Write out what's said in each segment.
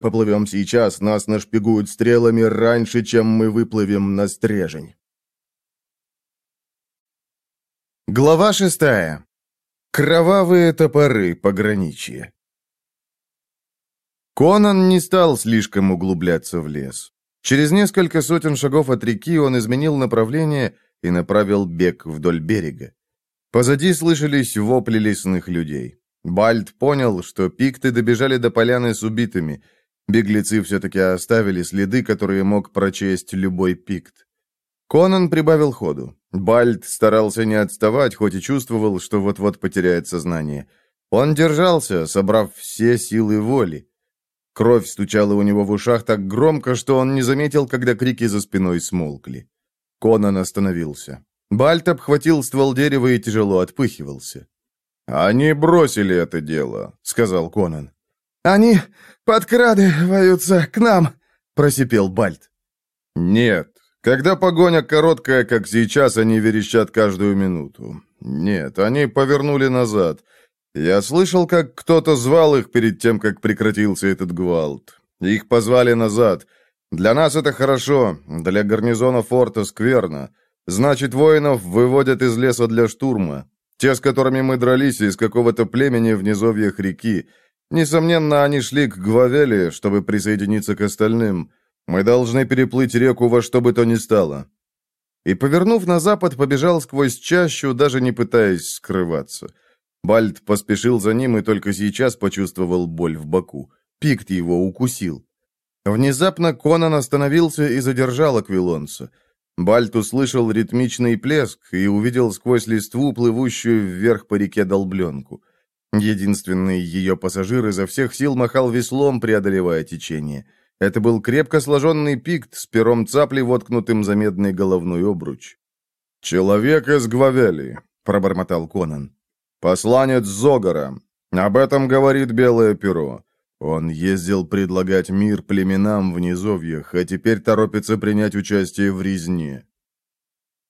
Поплывем сейчас, нас нашпигуют стрелами раньше, чем мы выплывем на стрежень». Глава шестая. Кровавые топоры пограничья. Конан не стал слишком углубляться в лес. Через несколько сотен шагов от реки он изменил направление и направил бег вдоль берега. Позади слышались вопли лесных людей. Бальд понял, что пикты добежали до поляны с убитыми. Беглецы все-таки оставили следы, которые мог прочесть любой пикт. Конан прибавил ходу. Бальд старался не отставать, хоть и чувствовал, что вот-вот потеряет сознание. Он держался, собрав все силы воли. Кровь стучала у него в ушах так громко, что он не заметил, когда крики за спиной смолкли. Конан остановился. Бальт обхватил ствол дерева и тяжело отпыхивался. «Они бросили это дело», — сказал Конан. «Они подкрадываются к нам», — просипел Бальт. «Нет. Когда погоня короткая, как сейчас, они верещат каждую минуту. Нет, они повернули назад. Я слышал, как кто-то звал их перед тем, как прекратился этот гвалт. Их позвали назад. Для нас это хорошо, для гарнизона форта скверно. Значит, воинов выводят из леса для штурма. Те, с которыми мы дрались, из какого-то племени в низовьях реки. Несомненно, они шли к Гвавеле, чтобы присоединиться к остальным. Мы должны переплыть реку во что бы то ни стало». И, повернув на запад, побежал сквозь чащу, даже не пытаясь скрываться. Бальд поспешил за ним и только сейчас почувствовал боль в боку. Пикт его укусил. Внезапно Конан остановился и задержал аквилонца. Бальт услышал ритмичный плеск и увидел сквозь листву плывущую вверх по реке долбленку. Единственный ее пассажир изо всех сил махал веслом, преодолевая течение. Это был крепко сложенный пикт с пером цапли, воткнутым за медный головной обруч. «Человек из Гвавели», — пробормотал Конан. «Посланец Зогара. Об этом говорит Белое перо. Он ездил предлагать мир племенам в низовьях, а теперь торопится принять участие в резне.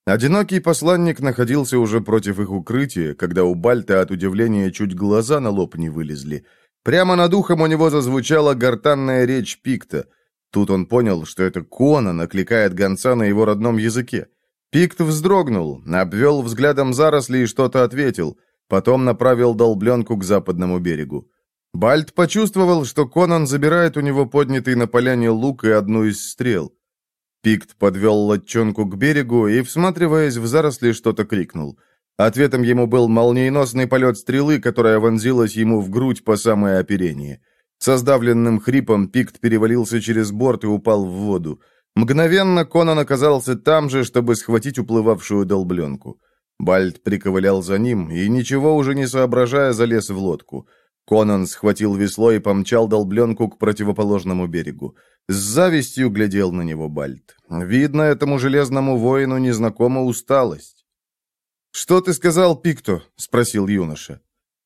Одинокий посланник находился уже против их укрытия, когда у Бальта от удивления чуть глаза на лоб не вылезли. Прямо над ухом у него зазвучала гортанная речь Пикта. Тут он понял, что это Кона накликает гонца на его родном языке. Пикт вздрогнул, обвел взглядом заросли и что-то ответил, потом направил долбленку к западному берегу. Бальт почувствовал, что Конан забирает у него поднятый на поляне лук и одну из стрел. Пикт подвел лодчонку к берегу и, всматриваясь в заросли, что-то крикнул. Ответом ему был молниеносный полет стрелы, которая вонзилась ему в грудь по самое оперение. Со сдавленным хрипом Пикт перевалился через борт и упал в воду. Мгновенно Конан оказался там же, чтобы схватить уплывавшую долбленку. Бальт приковылял за ним и, ничего уже не соображая, залез в лодку. Конан схватил весло и помчал долбленку к противоположному берегу. С завистью глядел на него Бальт. Видно, этому железному воину незнакома усталость. «Что ты сказал Пикто?» — спросил юноша.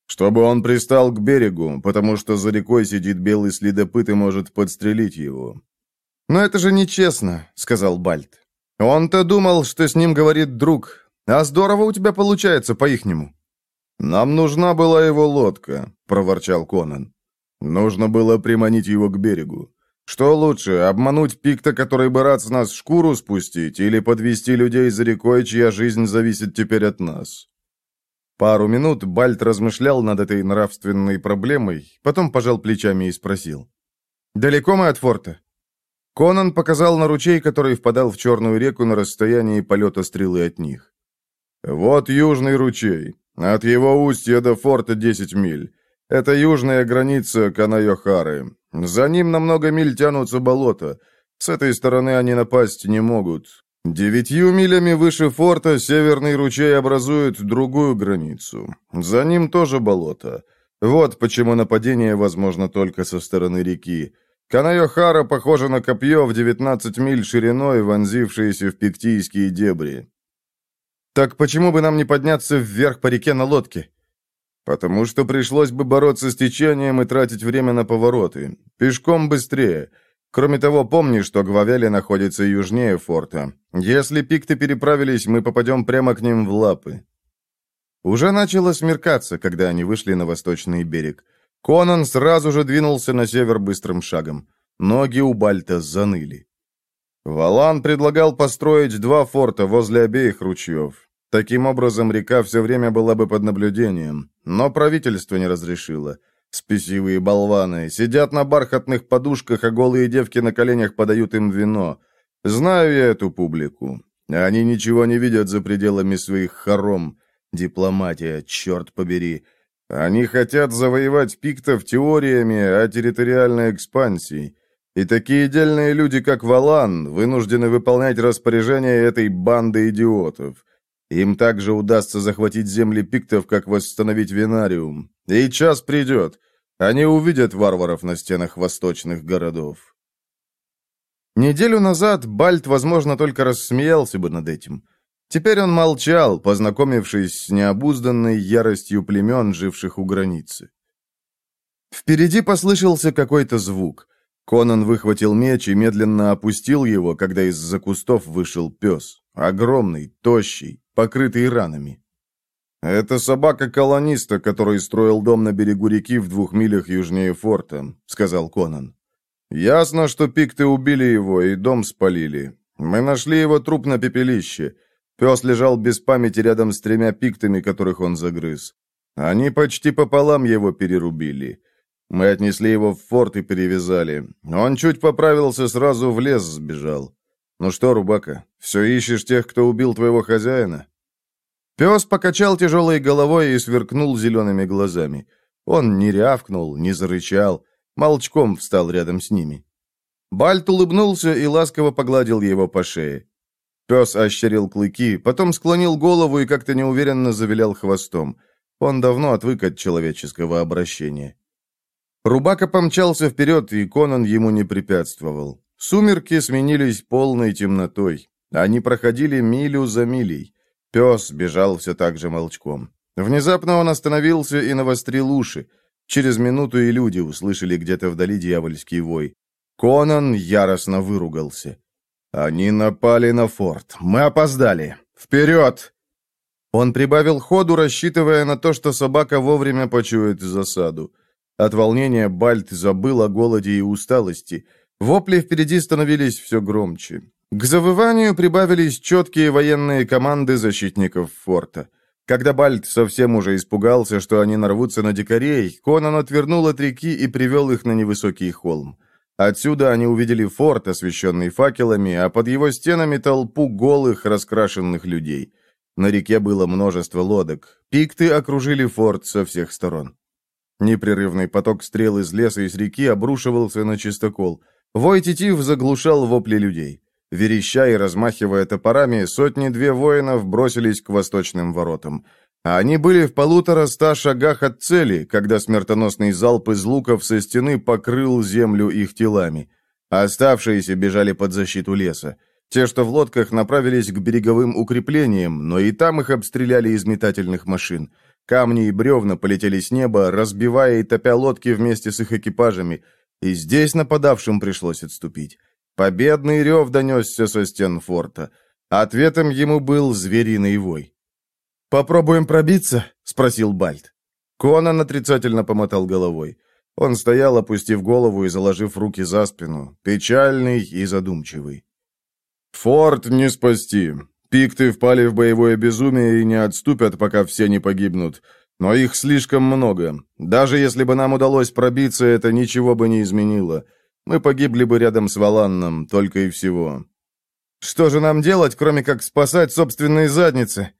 «Чтобы он пристал к берегу, потому что за рекой сидит белый следопыт и может подстрелить его». «Но это же нечестно», — сказал Бальт. «Он-то думал, что с ним говорит друг. А здорово у тебя получается по-ихнему». «Нам нужна была его лодка», — проворчал Конан. «Нужно было приманить его к берегу. Что лучше, обмануть пикта, который бы рад с нас шкуру спустить, или подвести людей за рекой, чья жизнь зависит теперь от нас?» Пару минут Бальт размышлял над этой нравственной проблемой, потом пожал плечами и спросил. «Далеко мы от форта?» Конан показал на ручей, который впадал в Черную реку на расстоянии полета стрелы от них. «Вот южный ручей. От его устья до форта 10 миль. Это южная граница Канайохары. За ним на много миль тянутся болота. С этой стороны они напасть не могут. Девятью милями выше форта северный ручей образует другую границу. За ним тоже болото. Вот почему нападение возможно только со стороны реки. Канайохара похожа на копье в 19 миль шириной, вонзившееся в пиктийские дебри. «Так почему бы нам не подняться вверх по реке на лодке?» «Потому что пришлось бы бороться с течением и тратить время на повороты. Пешком быстрее. Кроме того, помни, что Гвавели находится южнее форта. Если пикты переправились, мы попадем прямо к ним в лапы». Уже начало смеркаться, когда они вышли на восточный берег. Конан сразу же двинулся на север быстрым шагом. Ноги у Бальта заныли. Валан предлагал построить два форта возле обеих ручьев. Таким образом, река все время была бы под наблюдением, но правительство не разрешило. Спесивые болваны сидят на бархатных подушках, а голые девки на коленях подают им вино. Знаю я эту публику. Они ничего не видят за пределами своих хором. Дипломатия, черт побери. Они хотят завоевать пиктов теориями о территориальной экспансии. И такие дельные люди, как Валан, вынуждены выполнять распоряжения этой банды идиотов. Им также удастся захватить земли пиктов, как восстановить Винариум. И час придет. Они увидят варваров на стенах восточных городов. Неделю назад Бальт, возможно, только рассмеялся бы над этим. Теперь он молчал, познакомившись с необузданной яростью племен, живших у границы. Впереди послышался какой-то звук. Конан выхватил меч и медленно опустил его, когда из-за кустов вышел пес. Огромный, тощий, покрытый ранами. «Это собака колониста, который строил дом на берегу реки в двух милях южнее форта», — сказал Конан. «Ясно, что пикты убили его и дом спалили. Мы нашли его труп на пепелище. Пес лежал без памяти рядом с тремя пиктами, которых он загрыз. Они почти пополам его перерубили. Мы отнесли его в форт и перевязали. Он чуть поправился, сразу в лес сбежал. Ну что, Рубака, все ищешь тех, кто убил твоего хозяина?» Пес покачал тяжелой головой и сверкнул зелеными глазами. Он не рявкнул, не зарычал, молчком встал рядом с ними. Бальт улыбнулся и ласково погладил его по шее. Пес ощерил клыки, потом склонил голову и как-то неуверенно завилял хвостом. Он давно отвык от человеческого обращения. Рубака помчался вперед, и Конан ему не препятствовал. Сумерки сменились полной темнотой. Они проходили милю за милей. Пес бежал все так же молчком. Внезапно он остановился и навострил уши. Через минуту и люди услышали где-то вдали дьявольский вой. Конан яростно выругался. «Они напали на форт. Мы опоздали. Вперед!» Он прибавил ходу, рассчитывая на то, что собака вовремя почует засаду. От волнения Бальт забыл о голоде и усталости. Вопли впереди становились все громче. К завыванию прибавились четкие военные команды защитников форта. Когда Бальт совсем уже испугался, что они нарвутся на дикарей, Конан отвернул от реки и привел их на невысокий холм. Отсюда они увидели форт, освещенный факелами, а под его стенами толпу голых, раскрашенных людей. На реке было множество лодок. Пикты окружили форт со всех сторон. Непрерывный поток стрел из леса и с реки обрушивался на чистокол. Вой тетив заглушал вопли людей. Вереща и размахивая топорами, сотни-две воинов бросились к восточным воротам. А они были в полутора ста шагах от цели, когда смертоносный залп из луков со стены покрыл землю их телами. Оставшиеся бежали под защиту леса. Те, что в лодках, направились к береговым укреплениям, но и там их обстреляли из метательных машин. Камни и бревна полетели с неба, разбивая и топя лодки вместе с их экипажами, и здесь нападавшим пришлось отступить. Победный рев донесся со стен форта. Ответом ему был звериный вой. «Попробуем пробиться?» — спросил Бальт. Конан отрицательно помотал головой. Он стоял, опустив голову и заложив руки за спину, печальный и задумчивый. «Форт не спасти. Пикты впали в боевое безумие и не отступят, пока все не погибнут. Но их слишком много. Даже если бы нам удалось пробиться, это ничего бы не изменило. Мы погибли бы рядом с Валанном, только и всего». «Что же нам делать, кроме как спасать собственные задницы?»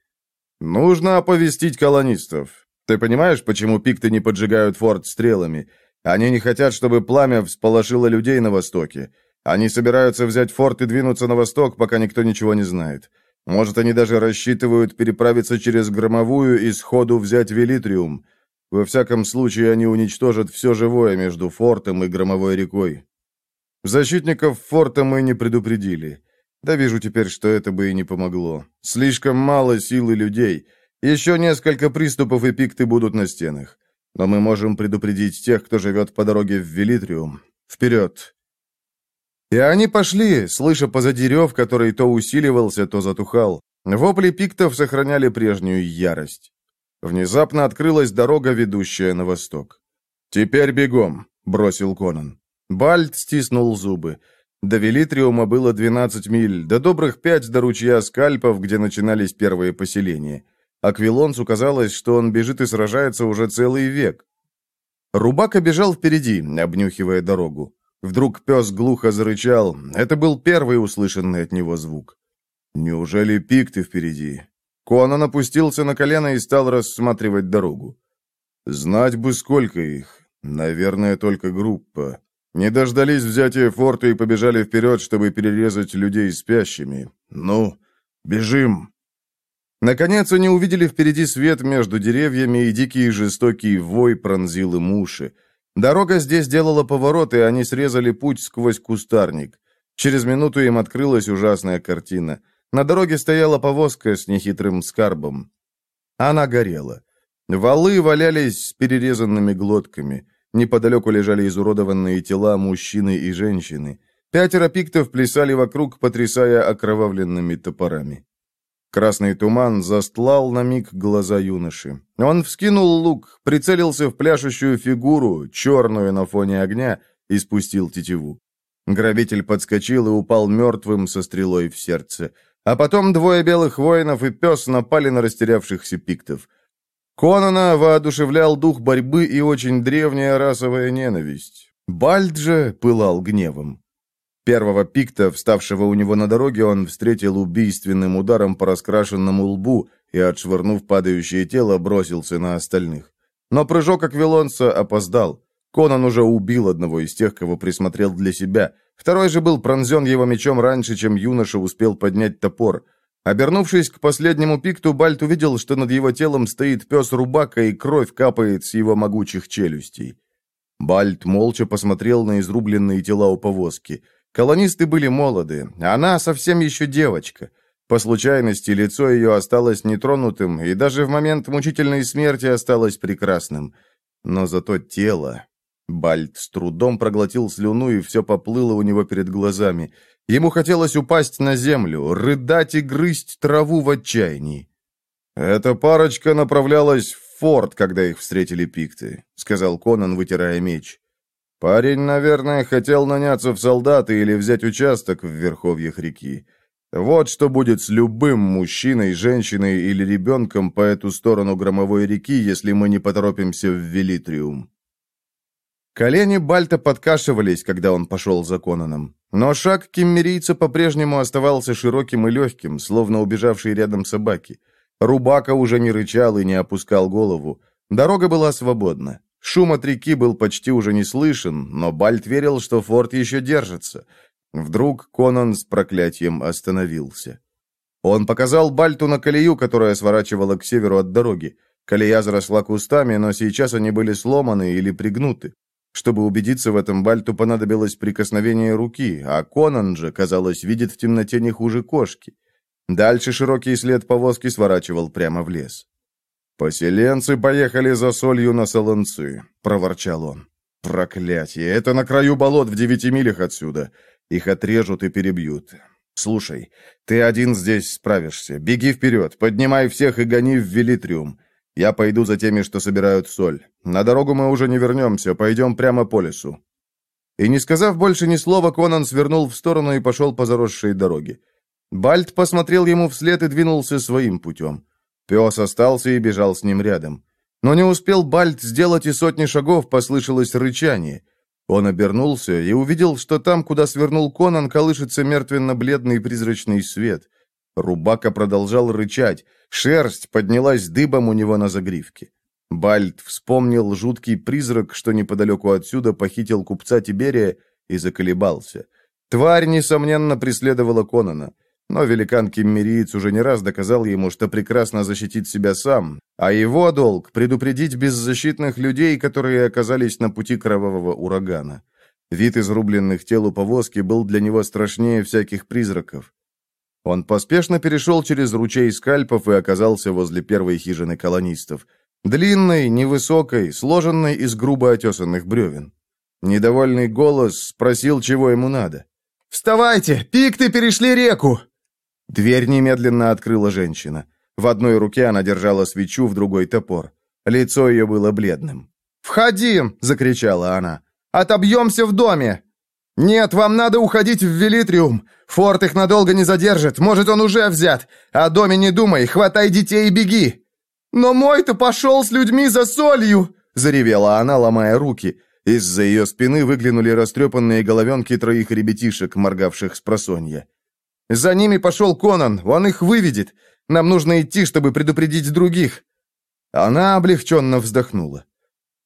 «Нужно оповестить колонистов. Ты понимаешь, почему пикты не поджигают форт стрелами? Они не хотят, чтобы пламя всполошило людей на востоке. Они собираются взять форт и двинуться на восток, пока никто ничего не знает. Может, они даже рассчитывают переправиться через Громовую и сходу взять Велитриум. Во всяком случае, они уничтожат все живое между фортом и Громовой рекой. Защитников форта мы не предупредили. Да вижу теперь, что это бы и не помогло. Слишком мало сил и людей. Еще несколько приступов и пикты будут на стенах. Но мы можем предупредить тех, кто живет по дороге в Велитриум. Вперед!» И они пошли, слыша позади рев, который то усиливался, то затухал. Вопли пиктов сохраняли прежнюю ярость. Внезапно открылась дорога, ведущая на восток. «Теперь бегом», — бросил Конан. Бальт стиснул зубы. До Велитриума было 12 миль, до добрых пять до ручья скальпов, где начинались первые поселения. Аквилонцу казалось, что он бежит и сражается уже целый век. Рубака бежал впереди, обнюхивая дорогу. Вдруг пес глухо зарычал. Это был первый услышанный от него звук. «Неужели пикты впереди?» Конан опустился на колено и стал рассматривать дорогу. «Знать бы, сколько их. Наверное, только группа. Не дождались взятия форта и побежали вперед, чтобы перерезать людей спящими. Ну, бежим!» Наконец они увидели впереди свет между деревьями, и дикий жестокий вой пронзил им уши. Дорога здесь делала поворот, и они срезали путь сквозь кустарник. Через минуту им открылась ужасная картина. На дороге стояла повозка с нехитрым скарбом. Она горела. Валы валялись с перерезанными глотками. Неподалеку лежали изуродованные тела мужчины и женщины. Пятеро пиктов плясали вокруг, потрясая окровавленными топорами. Красный туман застлал на миг глаза юноши. Он вскинул лук, прицелился в пляшущую фигуру, черную на фоне огня, и спустил тетиву. Грабитель подскочил и упал мертвым со стрелой в сердце. А потом двое белых воинов и пес напали на растерявшихся пиктов. Конана воодушевлял дух борьбы и очень древняя расовая ненависть. Бальд же пылал гневом. Первого пикта, вставшего у него на дороге, он встретил убийственным ударом по раскрашенному лбу и, отшвырнув падающее тело, бросился на остальных. Но прыжок Аквилонца опоздал. Конан уже убил одного из тех, кого присмотрел для себя. Второй же был пронзен его мечом раньше, чем юноша успел поднять топор. Обернувшись к последнему пикту, Бальт увидел, что над его телом стоит пес Рубака, и кровь капает с его могучих челюстей. Бальт молча посмотрел на изрубленные тела у повозки. Колонисты были молоды, она совсем еще девочка. По случайности лицо ее осталось нетронутым, и даже в момент мучительной смерти осталось прекрасным. Но зато тело... Бальт с трудом проглотил слюну, и все поплыло у него перед глазами. Ему хотелось упасть на землю, рыдать и грызть траву в отчаянии. «Эта парочка направлялась в форт, когда их встретили пикты», — сказал Конан, вытирая меч. Парень, наверное, хотел наняться в солдаты или взять участок в верховьях реки. Вот что будет с любым мужчиной, женщиной или ребенком по эту сторону громовой реки, если мы не поторопимся в Велитриум. Колени Бальта подкашивались, когда он пошел за Конаном. Но шаг киммерийца по-прежнему оставался широким и легким, словно убежавший рядом собаки. Рубака уже не рычал и не опускал голову. Дорога была свободна. Шум от реки был почти уже не слышен, но Бальт верил, что форт еще держится. Вдруг Конан с проклятием остановился. Он показал Бальту на колею, которая сворачивала к северу от дороги. Колея заросла кустами, но сейчас они были сломаны или пригнуты. Чтобы убедиться в этом, Бальту понадобилось прикосновение руки, а Конан же, казалось, видит в темноте не хуже кошки. Дальше широкий след повозки сворачивал прямо в лес. «Поселенцы поехали за солью на Солонцы», — проворчал он. «Проклятие! Это на краю болот в девяти милях отсюда. Их отрежут и перебьют. Слушай, ты один здесь справишься. Беги вперед, поднимай всех и гони в Велитриум. Я пойду за теми, что собирают соль. На дорогу мы уже не вернемся, пойдем прямо по лесу». И не сказав больше ни слова, Конан свернул в сторону и пошел по заросшей дороге. Бальт посмотрел ему вслед и двинулся своим путем. Пес остался и бежал с ним рядом. Но не успел Бальт сделать и сотни шагов, послышалось рычание. Он обернулся и увидел, что там, куда свернул Конан, колышется мертвенно-бледный призрачный свет. Рубака продолжал рычать, шерсть поднялась дыбом у него на загривке. Бальт вспомнил жуткий призрак, что неподалеку отсюда похитил купца Тиберия, и заколебался. Тварь, несомненно, преследовала Конана. Но великан-киммериец уже не раз доказал ему, что прекрасно защитит себя сам, а его долг — предупредить беззащитных людей, которые оказались на пути кровавого урагана. Вид изрубленных тел у повозки был для него страшнее всяких призраков. Он поспешно перешел через ручей скальпов и оказался возле первой хижины колонистов. Длинной, невысокой, сложенной из грубо отесанных бревен. Недовольный голос спросил, чего ему надо. «Вставайте! Пикты перешли реку!» Дверь немедленно открыла женщина. В одной руке она держала свечу, в другой топор. Лицо ее было бледным. «Входи!» — закричала она. Отобьемся в доме!» «Нет, вам надо уходить в Велитриум. Форт их надолго не задержит. Может, он уже взят. О доме не думай. Хватай детей и беги». «Но мой-то пошел с людьми за солью!» — заревела она, ломая руки. Из-за ее спины выглянули растрепанные головенки троих ребятишек, моргавших с просонья. «За ними пошел Конан. Он их выведет. Нам нужно идти, чтобы предупредить других». Она облегченно вздохнула.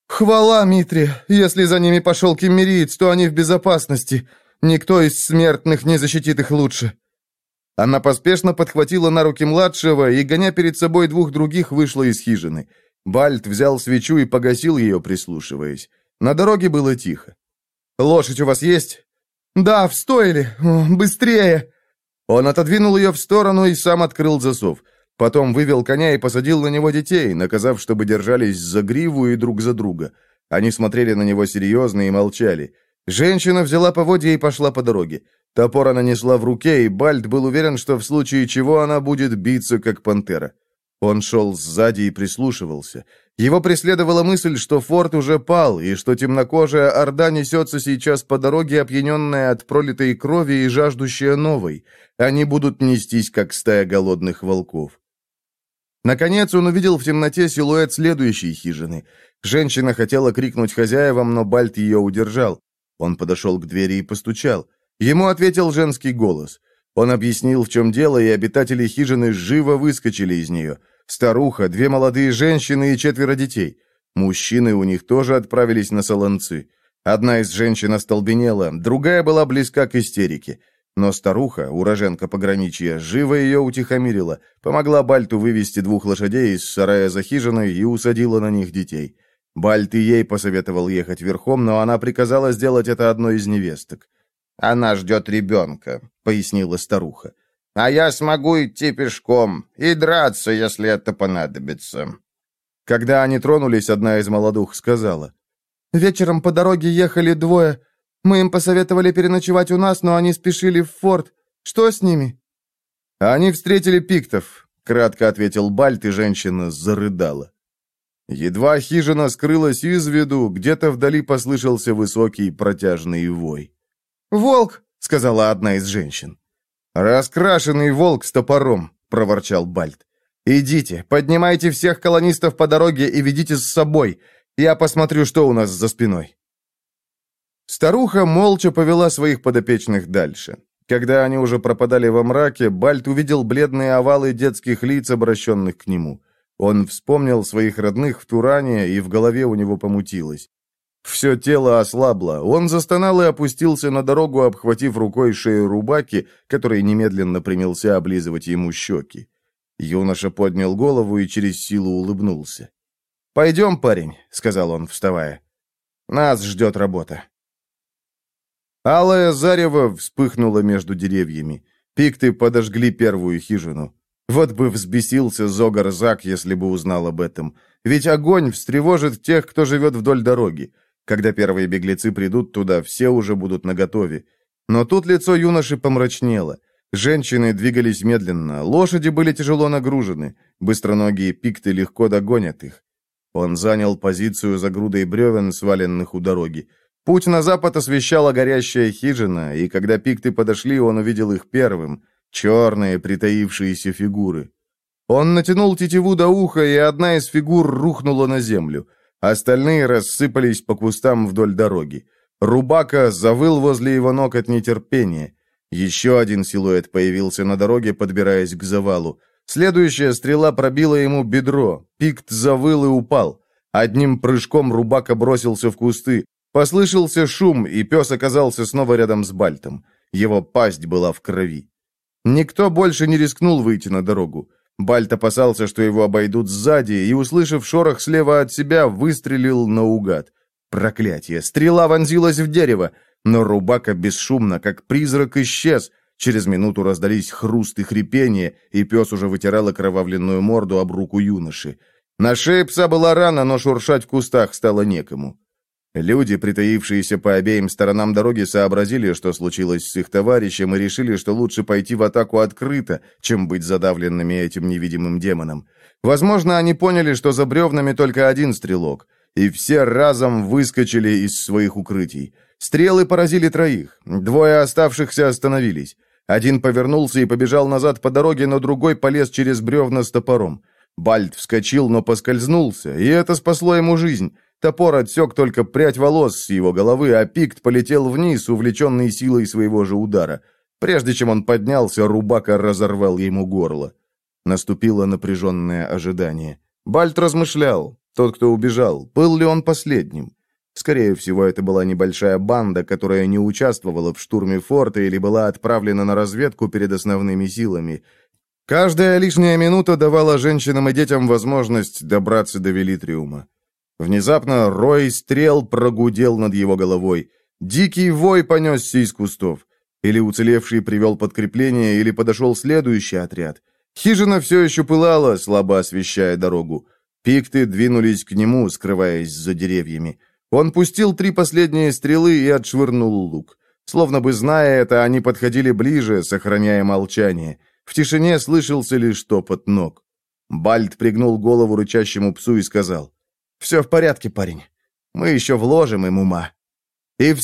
«Хвала, Митре! Если за ними пошел кемериец, то они в безопасности. Никто из смертных не защитит их лучше». Она поспешно подхватила на руки младшего и, гоня перед собой двух других, вышла из хижины. Бальт взял свечу и погасил ее, прислушиваясь. На дороге было тихо. «Лошадь у вас есть?» «Да, в стойле. Быстрее!» Он отодвинул ее в сторону и сам открыл засов. Потом вывел коня и посадил на него детей, наказав, чтобы держались за гриву и друг за друга. Они смотрели на него серьезно и молчали. Женщина взяла поводья и пошла по дороге. Топор она несла в руке, и Бальд был уверен, что в случае чего она будет биться, как пантера. Он шел сзади и прислушивался. Его преследовала мысль, что форт уже пал, и что темнокожая орда несется сейчас по дороге, опьяненная от пролитой крови и жаждущая новой. Они будут нестись, как стая голодных волков. Наконец он увидел в темноте силуэт следующей хижины. Женщина хотела крикнуть хозяевам, но Бальт ее удержал. Он подошел к двери и постучал. Ему ответил женский голос. Он объяснил, в чем дело, и обитатели хижины живо выскочили из нее. Старуха, две молодые женщины и четверо детей. Мужчины у них тоже отправились на солонцы. Одна из женщин остолбенела, другая была близка к истерике. Но старуха, уроженка пограничья, живо ее утихомирила, помогла Бальту вывести двух лошадей из сарая за хижиной и усадила на них детей. Бальт и ей посоветовал ехать верхом, но она приказала сделать это одной из невесток. «Она ждет ребенка», — пояснила старуха. «А я смогу идти пешком и драться, если это понадобится». Когда они тронулись, одна из молодух сказала. «Вечером по дороге ехали двое. Мы им посоветовали переночевать у нас, но они спешили в форт. Что с ними?» «Они встретили пиктов», — кратко ответил Бальт, и женщина зарыдала. Едва хижина скрылась из виду, где-то вдали послышался высокий протяжный вой. «Волк!» — сказала одна из женщин. «Раскрашенный волк с топором», — проворчал Бальт. «Идите, поднимайте всех колонистов по дороге и ведите с собой. Я посмотрю, что у нас за спиной». Старуха молча повела своих подопечных дальше. Когда они уже пропадали во мраке, Бальт увидел бледные овалы детских лиц, обращенных к нему. Он вспомнил своих родных в Туране, и в голове у него помутилось. Все тело ослабло. Он застонал и опустился на дорогу, обхватив рукой шею рубаки, который немедленно принялся облизывать ему щеки. Юноша поднял голову и через силу улыбнулся. «Пойдем, парень», — сказал он, вставая. «Нас ждет работа». Алое зарево вспыхнуло между деревьями. Пикты подожгли первую хижину. Вот бы взбесился Зогар Зак, если бы узнал об этом. Ведь огонь встревожит тех, кто живет вдоль дороги. Когда первые беглецы придут туда, все уже будут наготове. Но тут лицо юноши помрачнело. Женщины двигались медленно, лошади были тяжело нагружены, быстроногие пикты легко догонят их. Он занял позицию за грудой бревен, сваленных у дороги. Путь на запад освещала горящая хижина, и когда пикты подошли, он увидел их первым. Черные, притаившиеся фигуры. Он натянул тетиву до уха, и одна из фигур рухнула на землю. Остальные рассыпались по кустам вдоль дороги. Рубака завыл возле его ног от нетерпения. Еще один силуэт появился на дороге, подбираясь к завалу. Следующая стрела пробила ему бедро. Пикт завыл и упал. Одним прыжком Рубака бросился в кусты. Послышался шум, и пес оказался снова рядом с Бальтом. Его пасть была в крови. Никто больше не рискнул выйти на дорогу. Бальт опасался, что его обойдут сзади, и, услышав шорох слева от себя, выстрелил наугад. Проклятие! Стрела вонзилась в дерево, но Рубака бесшумно, как призрак, исчез. Через минуту раздались хруст и хрипение, и пес уже вытирал окровавленную морду об руку юноши. На шее пса была рана, но шуршать в кустах стало некому. Люди, притаившиеся по обеим сторонам дороги, сообразили, что случилось с их товарищем, и решили, что лучше пойти в атаку открыто, чем быть задавленными этим невидимым демоном. Возможно, они поняли, что за бревнами только один стрелок. и все разом выскочили из своих укрытий. Стрелы поразили троих. Двое оставшихся остановились. Один повернулся и побежал назад по дороге, но другой полез через бревна с топором. Бальт вскочил, но поскользнулся, и это спасло ему жизнь. Топор отсек только прядь волос с его головы, а пикт полетел вниз, увлеченный силой своего же удара. Прежде чем он поднялся, Рубака разорвал ему горло. Наступило напряженное ожидание. Бальт размышлял. Тот, кто убежал, был ли он последним? Скорее всего, это была небольшая банда, которая не участвовала в штурме форта или была отправлена на разведку перед основными силами. Каждая лишняя минута давала женщинам и детям возможность добраться до Велитриума. Внезапно рой стрел прогудел над его головой. Дикий вой понесся из кустов. Или уцелевший привел подкрепление, или подошел следующий отряд. Хижина все еще пылала, слабо освещая дорогу. Пикты двинулись к нему, скрываясь за деревьями. Он пустил три последние стрелы и отшвырнул лук. Словно бы зная это, они подходили ближе, сохраняя молчание. В тишине слышался лишь топот ног. Бальд пригнул голову рычащему псу и сказал, «Все в порядке, парень. Мы еще вложим им ума». И вскоре